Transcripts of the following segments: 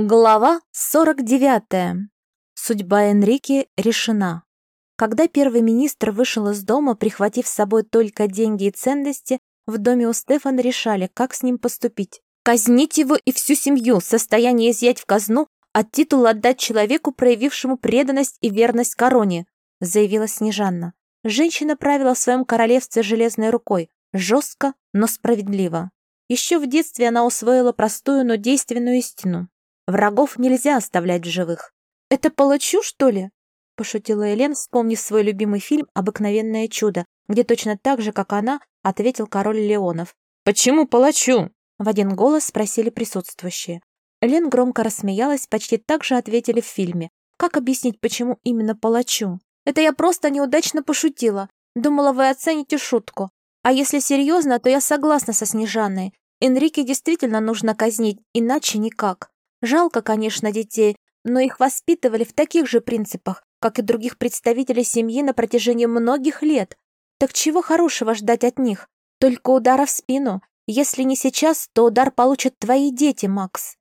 Глава 49. Судьба Энрике решена. Когда первый министр вышел из дома, прихватив с собой только деньги и ценности, в доме у Стефана решали, как с ним поступить. Казнить его и всю семью, состояние изъять в казну, а титул отдать человеку, проявившему преданность и верность короне, заявила Снежанна. Женщина правила в своем королевстве железной рукой, жестко, но справедливо. Еще в детстве она усвоила простую, но действенную истину. Врагов нельзя оставлять в живых. «Это палачу, что ли?» – пошутила Элен, вспомнив свой любимый фильм «Обыкновенное чудо», где точно так же, как она, ответил король Леонов. «Почему палачу?» – в один голос спросили присутствующие. Элен громко рассмеялась, почти так же ответили в фильме. Как объяснить, почему именно палачу? Это я просто неудачно пошутила. Думала, вы оцените шутку. А если серьезно, то я согласна со Снежаной. Энрике действительно нужно казнить, иначе никак. Жалко, конечно, детей, но их воспитывали в таких же принципах, как и других представителей семьи на протяжении многих лет. Так чего хорошего ждать от них? Только удара в спину. Если не сейчас, то удар получат твои дети, Макс.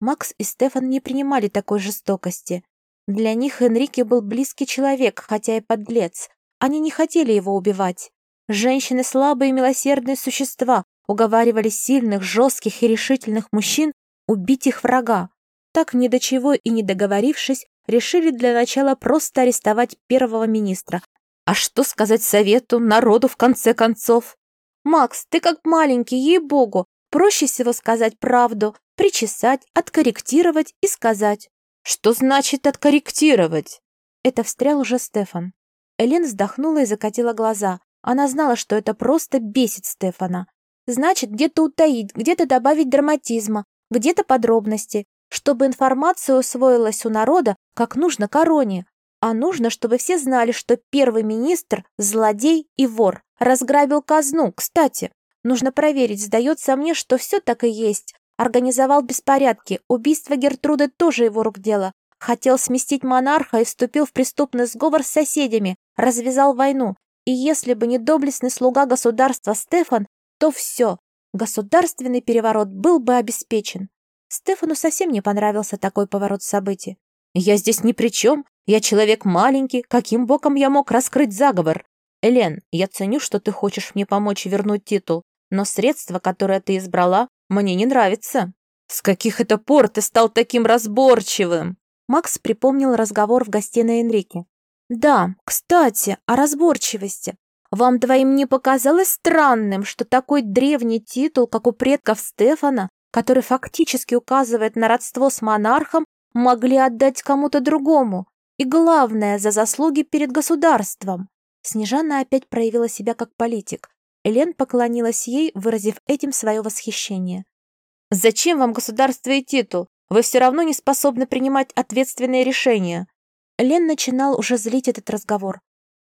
Макс и Стефан не принимали такой жестокости. Для них Энрике был близкий человек, хотя и подлец. Они не хотели его убивать. Женщины слабые и милосердные существа уговаривали сильных, жестких и решительных мужчин убить их врага. Так, ни до чего и не договорившись, решили для начала просто арестовать первого министра. А что сказать совету, народу в конце концов? «Макс, ты как маленький, ей-богу, проще всего сказать правду, причесать, откорректировать и сказать». «Что значит откорректировать?» Это встрял уже Стефан. Элен вздохнула и закатила глаза. Она знала, что это просто бесит Стефана. Значит, где-то утаить, где-то добавить драматизма, где-то подробности, чтобы информация усвоилась у народа, как нужно короне. А нужно, чтобы все знали, что первый министр – злодей и вор. Разграбил казну, кстати. Нужно проверить, сдается мне, что все так и есть. Организовал беспорядки, убийство Гертруды тоже его рук дело. Хотел сместить монарха и вступил в преступный сговор с соседями, развязал войну. И если бы не доблестный слуга государства Стефан, то все, Государственный переворот был бы обеспечен. Стефану совсем не понравился такой поворот событий. «Я здесь ни при чем. Я человек маленький. Каким боком я мог раскрыть заговор? Элен, я ценю, что ты хочешь мне помочь вернуть титул, но средство, которое ты избрала, мне не нравится. С каких это пор ты стал таким разборчивым?» Макс припомнил разговор в гостиной Энрике. «Да, кстати, о разборчивости. Вам двоим не показалось странным, что такой древний титул, как у предков Стефана, который фактически указывает на родство с монархом, могли отдать кому-то другому? И главное, за заслуги перед государством. Снежана опять проявила себя как политик. Элен поклонилась ей, выразив этим свое восхищение. «Зачем вам государство и титул? Вы все равно не способны принимать ответственные решения». Лен начинал уже злить этот разговор.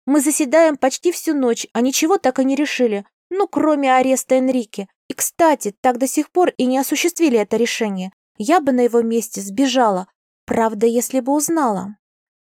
Мы заседаем почти всю ночь, а ничего так и не решили, ну, кроме ареста Энрике. И, кстати, так до сих пор и не осуществили это решение. Я бы на его месте сбежала. Правда, если бы узнала.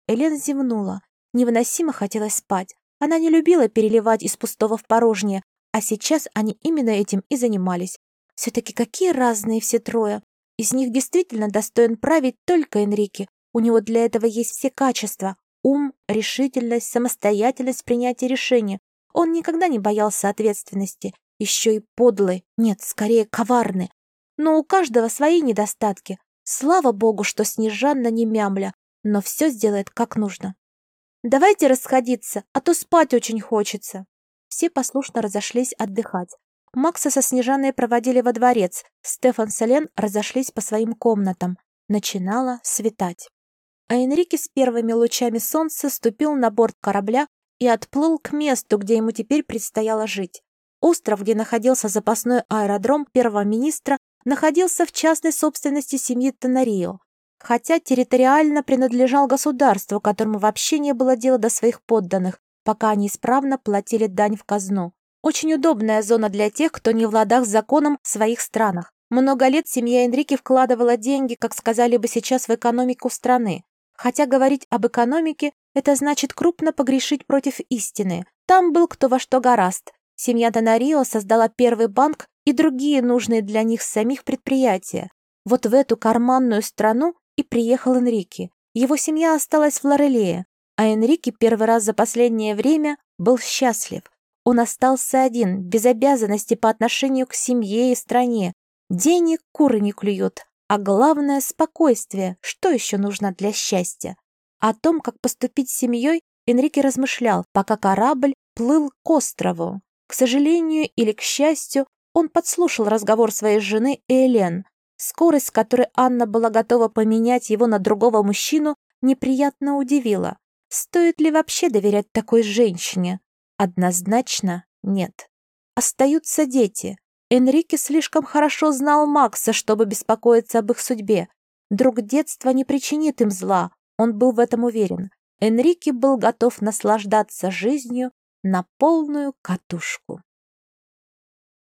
Элен зевнула. Невыносимо хотелось спать. Она не любила переливать из пустого в порожнее, а сейчас они именно этим и занимались. Все-таки какие разные все трое. Из них действительно достоин править только Энрике. У него для этого есть все качества. Ум, решительность, самостоятельность в принятии решения. Он никогда не боялся ответственности. Еще и подлый, нет, скорее коварный. Но у каждого свои недостатки. Слава богу, что Снежанна не мямля, но все сделает как нужно. «Давайте расходиться, а то спать очень хочется». Все послушно разошлись отдыхать. Макса со Снежаной проводили во дворец, Стефан с Элен разошлись по своим комнатам. Начинало светать а Энрике с первыми лучами солнца ступил на борт корабля и отплыл к месту, где ему теперь предстояло жить. Остров, где находился запасной аэродром первого министра, находился в частной собственности семьи Тенарио, хотя территориально принадлежал государству, которому вообще не было дела до своих подданных, пока они исправно платили дань в казну. Очень удобная зона для тех, кто не в ладах с законом в своих странах. Много лет семья Энрике вкладывала деньги, как сказали бы сейчас, в экономику страны. Хотя говорить об экономике – это значит крупно погрешить против истины. Там был кто во что гораст. Семья Донарио создала первый банк и другие нужные для них самих предприятия. Вот в эту карманную страну и приехал Энрике. Его семья осталась в Лорелее, а Энрике первый раз за последнее время был счастлив. Он остался один, без обязанностей по отношению к семье и стране. Денег куры не клюют, а главное — спокойствие. Что еще нужно для счастья? О том, как поступить с семьей, Энрике размышлял, пока корабль плыл к острову. К сожалению или к счастью, он подслушал разговор своей жены Элен. Скорость, с которой Анна была готова поменять его на другого мужчину, неприятно удивила. Стоит ли вообще доверять такой женщине? Однозначно нет. Остаются дети. Энрике слишком хорошо знал Макса, чтобы беспокоиться об их судьбе. Друг детства не причинит им зла, он был в этом уверен. Энрике был готов наслаждаться жизнью на полную катушку.